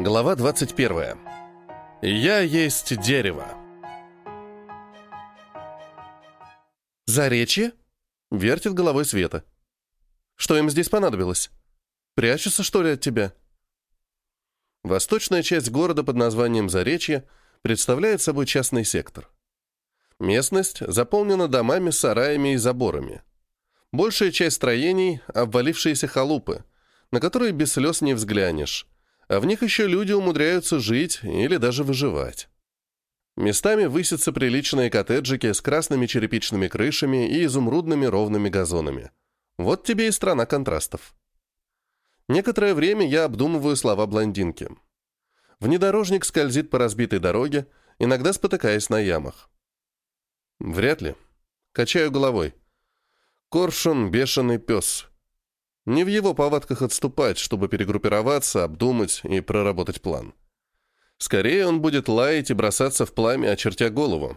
Глава 21. Я есть дерево. «Заречье?» — вертит головой Света. «Что им здесь понадобилось? Прячутся, что ли, от тебя?» Восточная часть города под названием Заречье представляет собой частный сектор. Местность заполнена домами, сараями и заборами. Большая часть строений — обвалившиеся халупы, на которые без слез не взглянешь, а в них еще люди умудряются жить или даже выживать. Местами высятся приличные коттеджики с красными черепичными крышами и изумрудными ровными газонами. Вот тебе и страна контрастов. Некоторое время я обдумываю слова блондинки. Внедорожник скользит по разбитой дороге, иногда спотыкаясь на ямах. Вряд ли. Качаю головой. Коршун — бешеный пес. Не в его повадках отступать, чтобы перегруппироваться, обдумать и проработать план. Скорее он будет лаять и бросаться в пламя, очертя голову.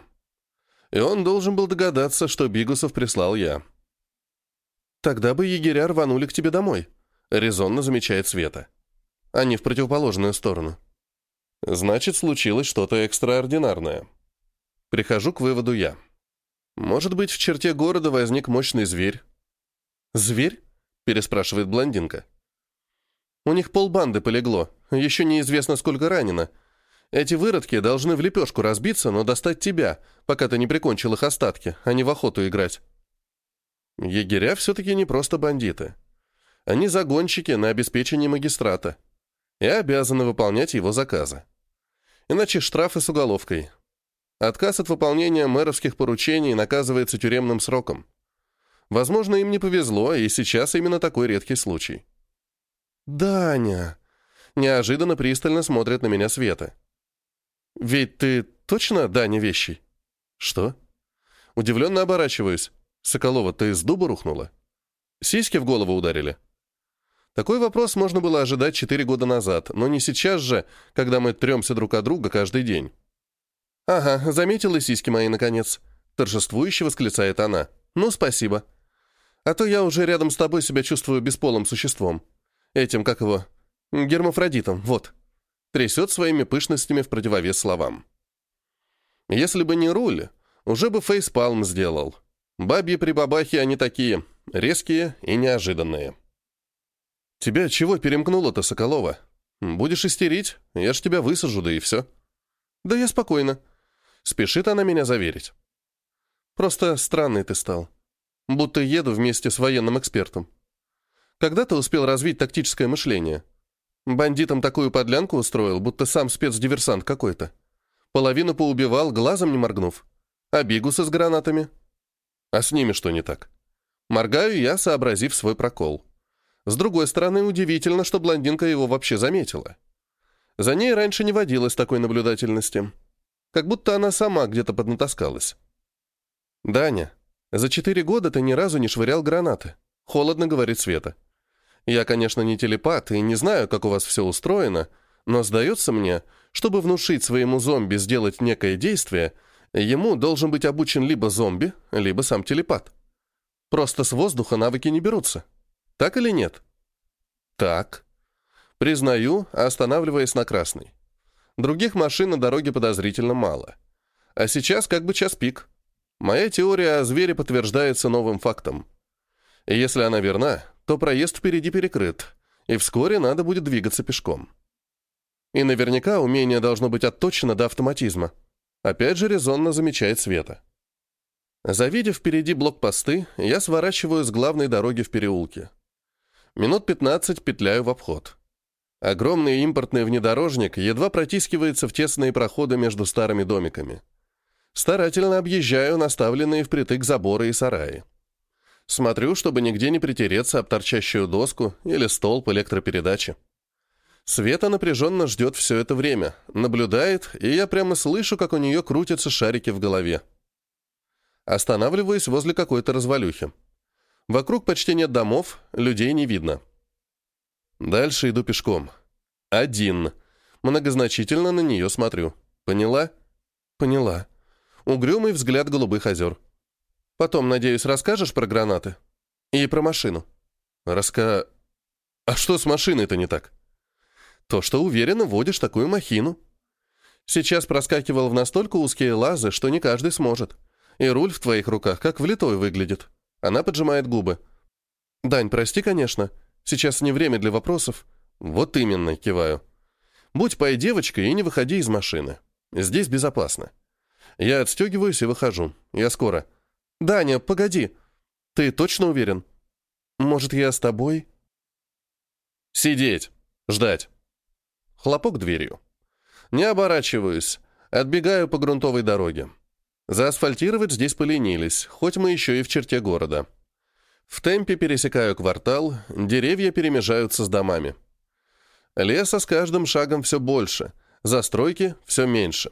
И он должен был догадаться, что Бигусов прислал я. «Тогда бы егеря рванули к тебе домой», — резонно замечает Света. Они в противоположную сторону. Значит, случилось что-то экстраординарное. Прихожу к выводу я. Может быть, в черте города возник мощный зверь. «Зверь?» Переспрашивает блондинка. У них полбанды полегло, еще неизвестно, сколько ранено. Эти выродки должны в лепешку разбиться, но достать тебя, пока ты не прикончил их остатки, а не в охоту играть. Егеря все-таки не просто бандиты. Они загонщики на обеспечении магистрата и обязаны выполнять его заказы. Иначе штрафы с уголовкой. Отказ от выполнения мэровских поручений наказывается тюремным сроком. Возможно, им не повезло, и сейчас именно такой редкий случай. «Даня!» Неожиданно пристально смотрит на меня Света. «Ведь ты точно Даня Вещий?» «Что?» Удивленно оборачиваюсь. «Соколова, ты с дуба рухнула?» «Сиськи в голову ударили?» Такой вопрос можно было ожидать четыре года назад, но не сейчас же, когда мы тремся друг от друга каждый день. «Ага, заметила сиськи мои, наконец», — торжествующе восклицает она. «Ну, спасибо. А то я уже рядом с тобой себя чувствую бесполым существом. Этим, как его, гермафродитом, вот. Трясет своими пышностями в противовес словам. Если бы не руль, уже бы фейспалм сделал. Бабьи прибабахи они такие, резкие и неожиданные. Тебя чего перемкнуло-то, Соколова? Будешь истерить, я ж тебя высажу, да и все. Да я спокойно. Спешит она меня заверить. Просто странный ты стал будто еду вместе с военным экспертом. Когда ты успел развить тактическое мышление? Бандитам такую подлянку устроил, будто сам спецдиверсант какой-то. Половину поубивал, глазом не моргнув. А бигусы с гранатами? А с ними что не так? Моргаю я, сообразив свой прокол. С другой стороны, удивительно, что блондинка его вообще заметила. За ней раньше не водилось такой наблюдательности. Как будто она сама где-то поднатаскалась. «Даня, «За четыре года ты ни разу не швырял гранаты», — холодно говорит Света. «Я, конечно, не телепат и не знаю, как у вас все устроено, но сдается мне, чтобы внушить своему зомби сделать некое действие, ему должен быть обучен либо зомби, либо сам телепат. Просто с воздуха навыки не берутся. Так или нет?» «Так». Признаю, останавливаясь на красный. Других машин на дороге подозрительно мало. А сейчас как бы час пик. Моя теория о звере подтверждается новым фактом. И если она верна, то проезд впереди перекрыт, и вскоре надо будет двигаться пешком. И наверняка умение должно быть отточено до автоматизма. Опять же резонно замечает Света. Завидев впереди блокпосты, я сворачиваю с главной дороги в переулке. Минут 15 петляю в обход. Огромный импортный внедорожник едва протискивается в тесные проходы между старыми домиками. Старательно объезжаю наставленные впритык заборы и сараи. Смотрю, чтобы нигде не притереться об торчащую доску или столб электропередачи. Света напряженно ждет все это время, наблюдает, и я прямо слышу, как у нее крутятся шарики в голове. Останавливаюсь возле какой-то развалюхи. Вокруг почти нет домов, людей не видно. Дальше иду пешком. Один. Многозначительно на нее смотрю. Поняла? Поняла угрюмый взгляд голубых озер. Потом, надеюсь, расскажешь про гранаты? И про машину. Раска... А что с машиной-то не так? То, что уверенно водишь такую махину. Сейчас проскакивал в настолько узкие лазы, что не каждый сможет. И руль в твоих руках как влитой выглядит. Она поджимает губы. «Дань, прости, конечно. Сейчас не время для вопросов». «Вот именно», — киваю. «Будь пой девочкой и не выходи из машины. Здесь безопасно». Я отстегиваюсь и выхожу. Я скоро. «Даня, погоди. Ты точно уверен? Может, я с тобой?» «Сидеть. Ждать». Хлопок дверью. Не оборачиваюсь. Отбегаю по грунтовой дороге. Заасфальтировать здесь поленились, хоть мы еще и в черте города. В темпе пересекаю квартал, деревья перемежаются с домами. Леса с каждым шагом все больше, застройки все меньше.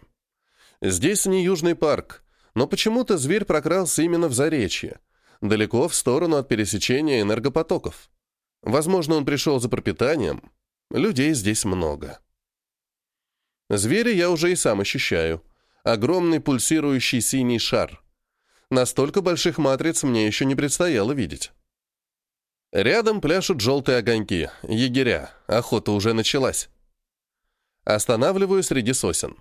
Здесь не Южный парк, но почему-то зверь прокрался именно в Заречье, далеко в сторону от пересечения энергопотоков. Возможно, он пришел за пропитанием. Людей здесь много. Зверя я уже и сам ощущаю. Огромный пульсирующий синий шар. Настолько больших матриц мне еще не предстояло видеть. Рядом пляшут желтые огоньки, егеря, охота уже началась. Останавливаю среди сосен.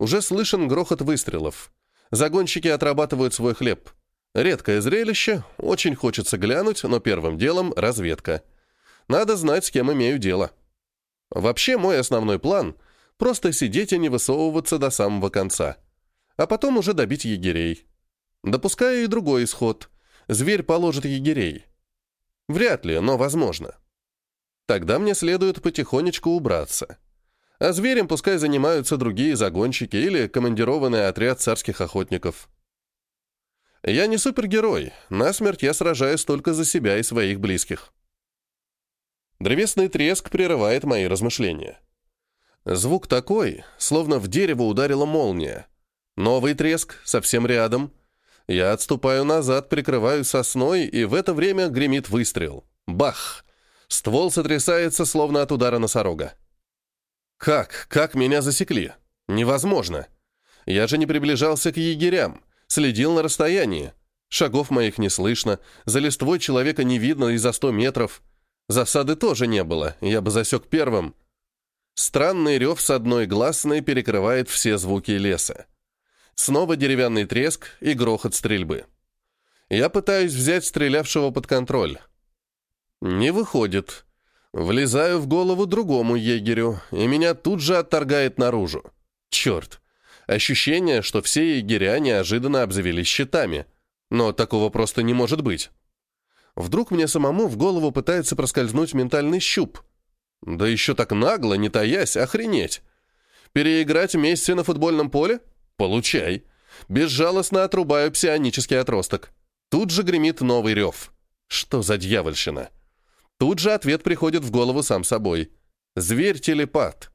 Уже слышен грохот выстрелов. Загонщики отрабатывают свой хлеб. Редкое зрелище, очень хочется глянуть, но первым делом разведка. Надо знать, с кем имею дело. Вообще, мой основной план — просто сидеть и не высовываться до самого конца. А потом уже добить егерей. Допускаю и другой исход. Зверь положит егерей. Вряд ли, но возможно. Тогда мне следует потихонечку убраться. А зверем пускай занимаются другие загонщики или командированный отряд царских охотников. Я не супергерой, насмерть я сражаюсь только за себя и своих близких. Древесный треск прерывает мои размышления. Звук такой, словно в дерево ударила молния. Новый треск, совсем рядом, я отступаю назад, прикрываю сосной, и в это время гремит выстрел. Бах! Ствол сотрясается, словно от удара носорога. Как? Как меня засекли? Невозможно. Я же не приближался к егерям, следил на расстоянии. Шагов моих не слышно, за листвой человека не видно и за сто метров. Засады тоже не было, я бы засек первым. Странный рев с одной гласной перекрывает все звуки леса. Снова деревянный треск и грохот стрельбы. Я пытаюсь взять стрелявшего под контроль. Не выходит. Влезаю в голову другому егерю, и меня тут же отторгает наружу. Черт. Ощущение, что все егеря неожиданно обзавелись щитами. Но такого просто не может быть. Вдруг мне самому в голову пытается проскользнуть ментальный щуп. Да еще так нагло, не таясь, охренеть. Переиграть вместе на футбольном поле? «Получай!» Безжалостно отрубаю псионический отросток. Тут же гремит новый рев. Что за дьявольщина? Тут же ответ приходит в голову сам собой. Зверь-телепат.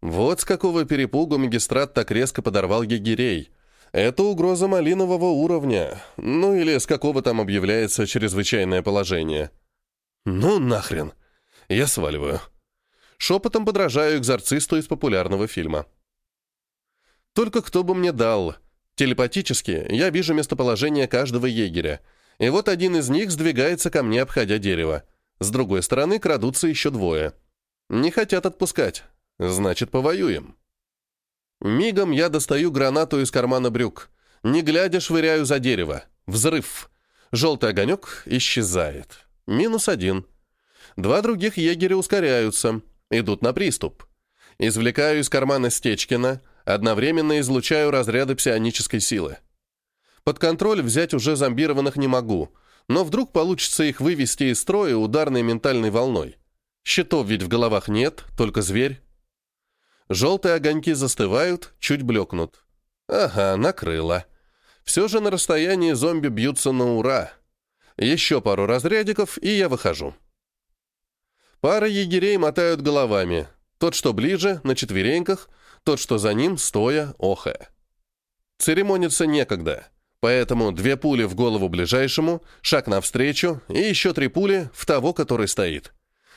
Вот с какого перепугу магистрат так резко подорвал егерей. Это угроза малинового уровня. Ну или с какого там объявляется чрезвычайное положение. Ну нахрен. Я сваливаю. Шепотом подражаю экзорцисту из популярного фильма. Только кто бы мне дал. Телепатически я вижу местоположение каждого егеря. И вот один из них сдвигается ко мне, обходя дерево. С другой стороны крадутся еще двое. Не хотят отпускать. Значит, повоюем. Мигом я достаю гранату из кармана брюк. Не глядя, швыряю за дерево. Взрыв. Желтый огонек исчезает. Минус один. Два других егеря ускоряются. Идут на приступ. Извлекаю из кармана Стечкина — Одновременно излучаю разряды псионической силы. Под контроль взять уже зомбированных не могу, но вдруг получится их вывести из строя ударной ментальной волной. Щитов ведь в головах нет, только зверь. Желтые огоньки застывают, чуть блекнут. Ага, накрыло. Все же на расстоянии зомби бьются на ура. Еще пару разрядиков, и я выхожу. Пара егерей мотают головами. Тот, что ближе, на четвереньках — тот, что за ним, стоя, охая. Церемониться некогда, поэтому две пули в голову ближайшему, шаг навстречу и еще три пули в того, который стоит.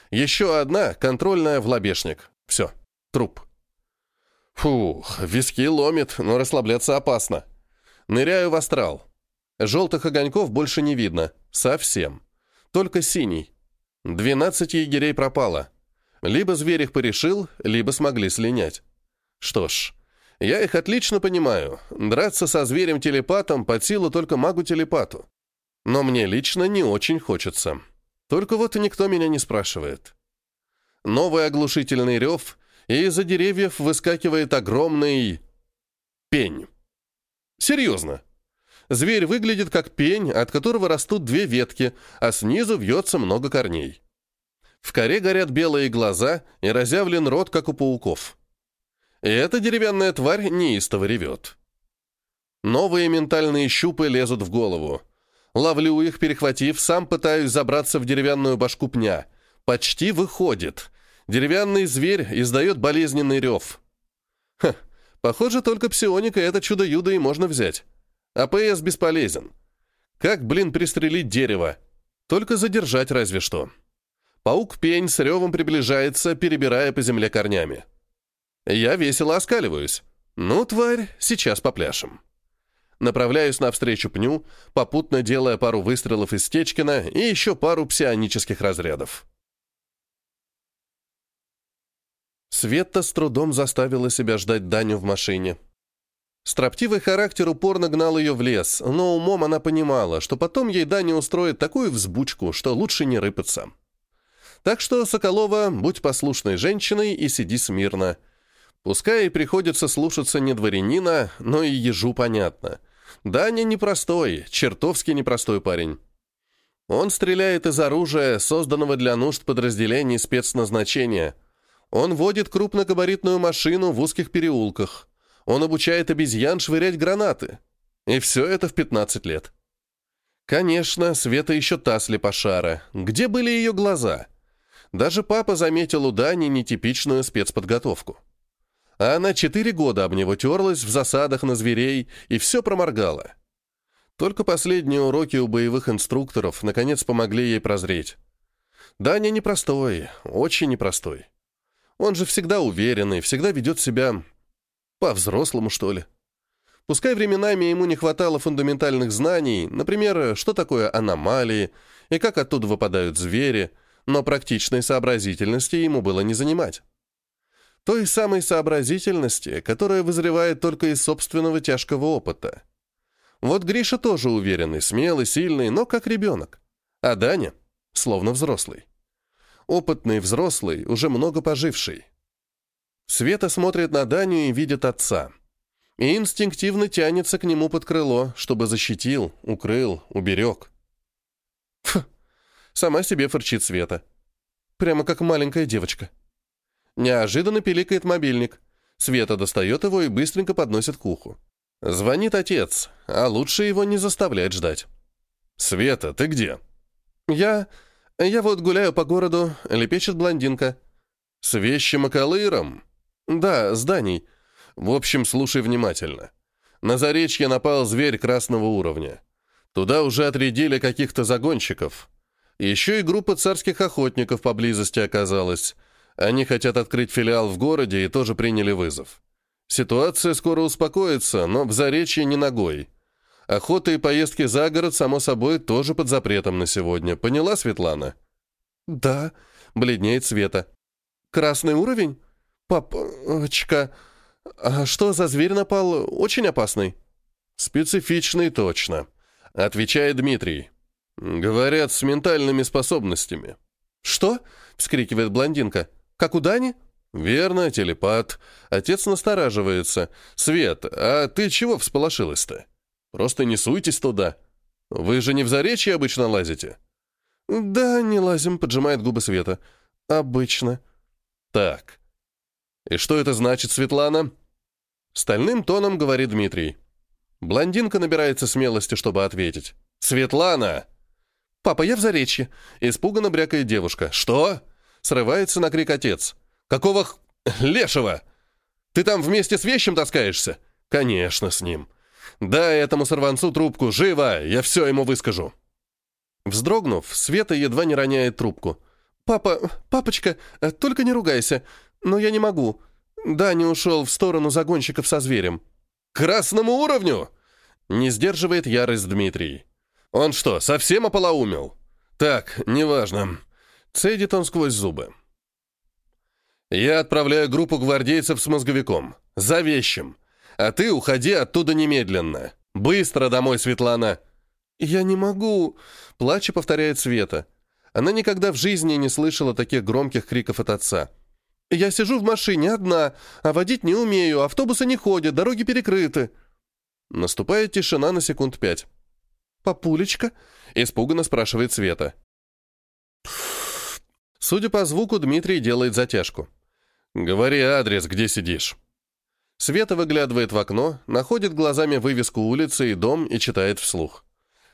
Еще одна, контрольная в лобешник. Все, труп. Фух, виски ломит, но расслабляться опасно. Ныряю в астрал. Желтых огоньков больше не видно. Совсем. Только синий. Двенадцать егерей пропало. Либо зверь их порешил, либо смогли слинять. Что ж, я их отлично понимаю. Драться со зверем-телепатом под силу только магу-телепату. Но мне лично не очень хочется. Только вот никто меня не спрашивает. Новый оглушительный рев, и из-за деревьев выскакивает огромный... пень. Серьезно. Зверь выглядит как пень, от которого растут две ветки, а снизу вьется много корней. В коре горят белые глаза и разъявлен рот, как у пауков. И эта деревянная тварь неистово ревет. Новые ментальные щупы лезут в голову. Ловлю их, перехватив, сам пытаюсь забраться в деревянную башку пня. Почти выходит. Деревянный зверь издает болезненный рев. Ха, похоже, только псионика это чудо-юдо и можно взять. АПС бесполезен. Как, блин, пристрелить дерево? Только задержать разве что. Паук-пень с ревом приближается, перебирая по земле корнями. Я весело оскаливаюсь. Ну, тварь, сейчас попляшем. Направляюсь навстречу пню, попутно делая пару выстрелов из Стечкина и еще пару псионических разрядов. Света с трудом заставила себя ждать Даню в машине. Строптивый характер упорно гнал ее в лес, но умом она понимала, что потом ей Даня устроит такую взбучку, что лучше не рыпаться. Так что, Соколова, будь послушной женщиной и сиди смирно. Пускай и приходится слушаться не дворянина, но и ежу понятно. Даня непростой, чертовски непростой парень. Он стреляет из оружия, созданного для нужд подразделений спецназначения. Он водит крупногабаритную машину в узких переулках. Он обучает обезьян швырять гранаты. И все это в 15 лет. Конечно, Света еще та слепошара. Где были ее глаза? Даже папа заметил у Дани нетипичную спецподготовку. А она четыре года об него терлась в засадах на зверей и все проморгала. Только последние уроки у боевых инструкторов наконец помогли ей прозреть. Даня непростой, очень непростой. Он же всегда уверенный, всегда ведет себя по-взрослому, что ли. Пускай временами ему не хватало фундаментальных знаний, например, что такое аномалии и как оттуда выпадают звери, но практичной сообразительности ему было не занимать. Той самой сообразительности, которая вызревает только из собственного тяжкого опыта. Вот Гриша тоже уверенный, смелый, сильный, но как ребенок. А Даня словно взрослый. Опытный взрослый, уже много поживший. Света смотрит на Даню и видит отца. И инстинктивно тянется к нему под крыло, чтобы защитил, укрыл, уберег. Фу, сама себе фырчит Света. Прямо как маленькая девочка. Неожиданно пиликает мобильник. Света достает его и быстренько подносит к уху. Звонит отец, а лучше его не заставлять ждать. «Света, ты где?» «Я... я вот гуляю по городу», — лепечет блондинка. «С вещим околыром?» «Да, с Даней. В общем, слушай внимательно. На Заречье напал зверь красного уровня. Туда уже отрядили каких-то загонщиков. Еще и группа царских охотников поблизости оказалась. Они хотят открыть филиал в городе и тоже приняли вызов. Ситуация скоро успокоится, но в Заречье не ногой. Охота и поездки за город, само собой, тоже под запретом на сегодня. Поняла, Светлана? Да, бледнеет Света. Красный уровень? Папочка, а что за зверь напал? Очень опасный. Специфичный точно, отвечает Дмитрий. Говорят, с ментальными способностями. Что? вскрикивает блондинка. Как у Дани? Верно, телепат. Отец настораживается. Свет, а ты чего всполошилась-то? Просто не суйтесь туда. Вы же не в Заречье обычно лазите? Да, не лазим, поджимает губы Света. Обычно. Так. И что это значит, Светлана? Стальным тоном говорит Дмитрий. Блондинка набирается смелости, чтобы ответить. «Светлана!» «Папа, я в Заречье!» Испуганно брякает девушка. «Что?» Срывается на крик отец. «Какого х... лешего? Ты там вместе с вещем таскаешься?» «Конечно, с ним. Дай этому сорванцу трубку, живо, я все ему выскажу». Вздрогнув, Света едва не роняет трубку. «Папа, папочка, э, только не ругайся, но я не могу. Да, не ушел в сторону загонщиков со зверем». «Красному уровню?» Не сдерживает ярость Дмитрий. «Он что, совсем ополоумел?» «Так, неважно. Цедит он сквозь зубы. Я отправляю группу гвардейцев с мозговиком. За вещим. А ты уходи оттуда немедленно. Быстро домой, Светлана!» «Я не могу!» — плача повторяет Света. Она никогда в жизни не слышала таких громких криков от отца. «Я сижу в машине одна, а водить не умею, автобусы не ходят, дороги перекрыты». Наступает тишина на секунд пять. «Папулечка?» — испуганно спрашивает Света. Судя по звуку, Дмитрий делает затяжку. «Говори адрес, где сидишь». Света выглядывает в окно, находит глазами вывеску улицы и дом и читает вслух.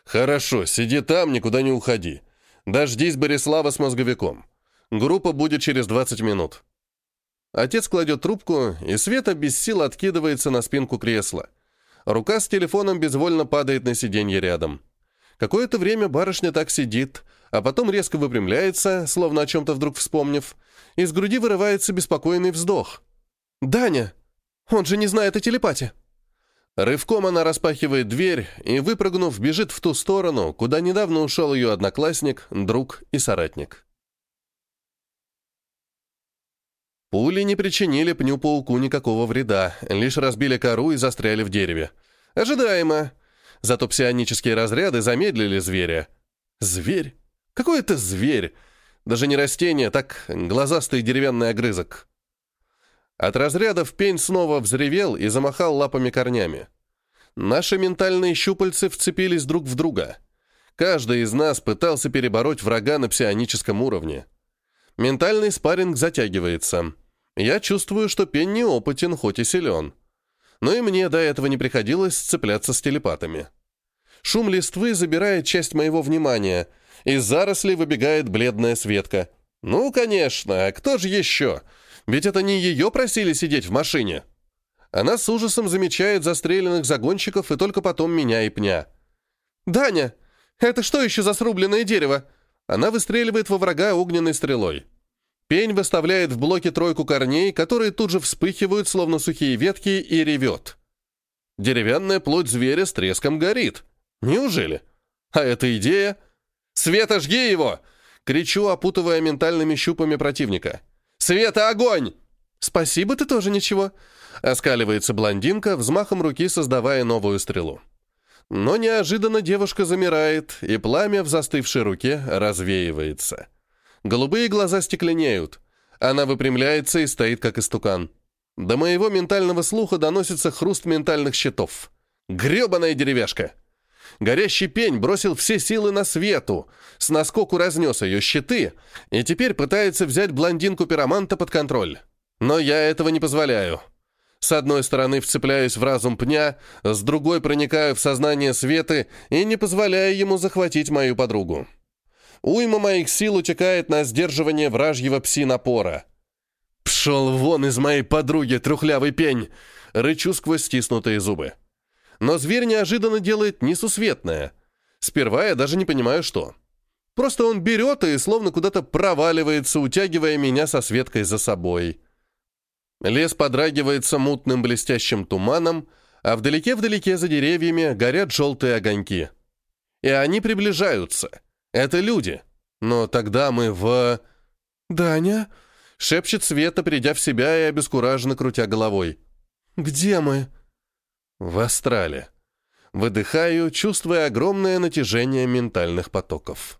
«Хорошо, сиди там, никуда не уходи. Дождись Борислава с мозговиком. Группа будет через 20 минут». Отец кладет трубку, и Света без сил откидывается на спинку кресла. Рука с телефоном безвольно падает на сиденье рядом. Какое-то время барышня так сидит, а потом резко выпрямляется, словно о чем-то вдруг вспомнив. Из груди вырывается беспокойный вздох. «Даня!» Он же не знает о телепате. Рывком она распахивает дверь и, выпрыгнув, бежит в ту сторону, куда недавно ушел ее одноклассник, друг и соратник. Пули не причинили пню-пауку никакого вреда, лишь разбили кору и застряли в дереве. Ожидаемо. Зато псионические разряды замедлили зверя. Зверь? Какой это зверь? Даже не растение, так глазастый деревянный огрызок. От разрядов пень снова взревел и замахал лапами корнями. Наши ментальные щупальцы вцепились друг в друга. Каждый из нас пытался перебороть врага на псионическом уровне. Ментальный спарринг затягивается. Я чувствую, что пень неопытен, хоть и силен. Но и мне до этого не приходилось сцепляться с телепатами. Шум листвы забирает часть моего внимания. Из зарослей выбегает бледная Светка. «Ну, конечно, а кто же еще?» Ведь это не ее просили сидеть в машине. Она с ужасом замечает застреленных загонщиков и только потом меня и пня. «Даня, это что еще за срубленное дерево?» Она выстреливает во врага огненной стрелой. Пень выставляет в блоке тройку корней, которые тут же вспыхивают, словно сухие ветки, и ревет. Деревянная плоть зверя с треском горит. Неужели? А это идея? «Света, жги его!» Кричу, опутывая ментальными щупами противника. «Света, огонь!» «Спасибо, ты тоже ничего», — оскаливается блондинка, взмахом руки создавая новую стрелу. Но неожиданно девушка замирает, и пламя в застывшей руке развеивается. Голубые глаза стекленеют. Она выпрямляется и стоит как истукан. До моего ментального слуха доносится хруст ментальных щитов. Гребаная деревяшка! Горящий пень бросил все силы на свету, с наскоку разнес ее щиты и теперь пытается взять блондинку-пироманта под контроль. Но я этого не позволяю. С одной стороны вцепляюсь в разум пня, с другой проникаю в сознание Светы и не позволяю ему захватить мою подругу. Уйма моих сил утекает на сдерживание вражьего пси-напора. «Пшел вон из моей подруги, трухлявый пень!» Рычу сквозь стиснутые зубы. Но зверь неожиданно делает несусветное. Сперва я даже не понимаю, что. Просто он берет и словно куда-то проваливается, утягивая меня со Светкой за собой. Лес подрагивается мутным блестящим туманом, а вдалеке-вдалеке за деревьями горят желтые огоньки. И они приближаются. Это люди. Но тогда мы в... «Даня?» — шепчет Света, придя в себя и обескураженно крутя головой. «Где мы?» В астрале. Выдыхаю, чувствуя огромное натяжение ментальных потоков.